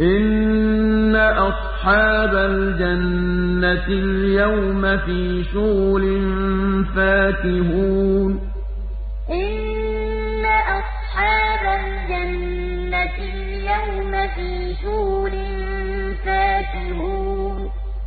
إِنَّ أَصْحَابَ الْجَنَّةِ الْيَوْمَ فِي شُغُلٍ فَاكِهُونَ إِنَّ أَصْحَابَ الْجَنَّةِ الْيَوْمَ فِي شُغُلٍ